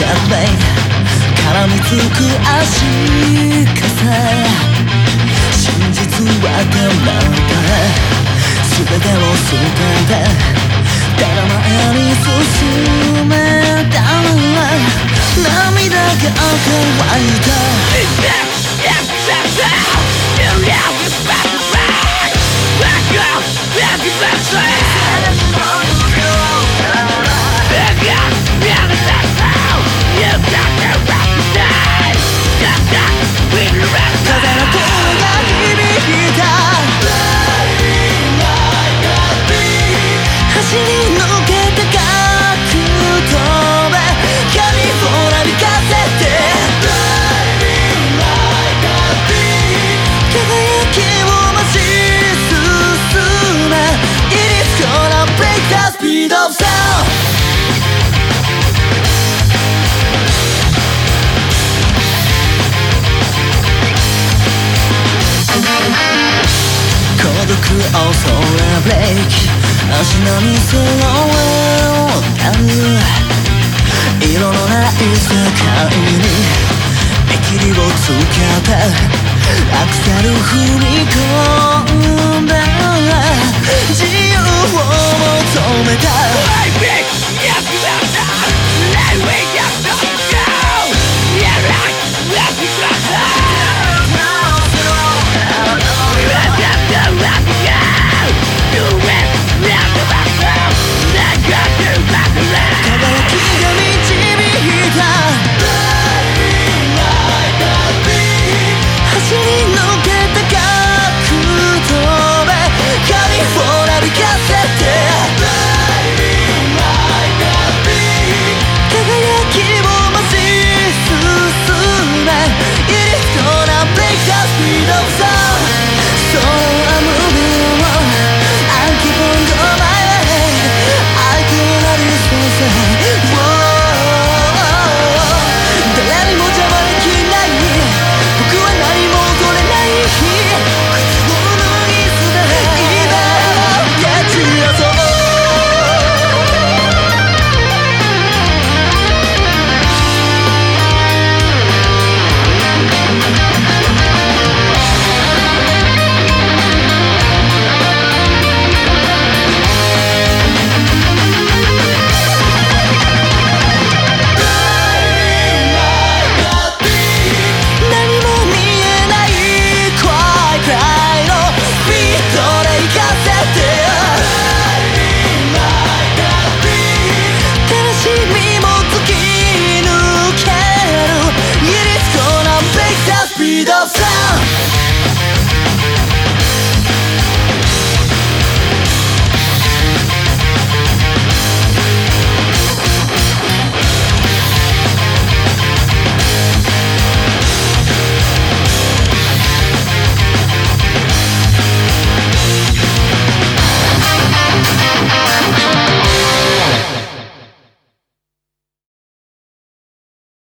シ絡みつく足かさ真実は黙っん全てを捨ててただ前に進めたのは涙が乾いた speed of sound 孤独恐れブレイク足並み揃えた色のない世界に見切りをつけてアクセル踏み込んだ自由を求めた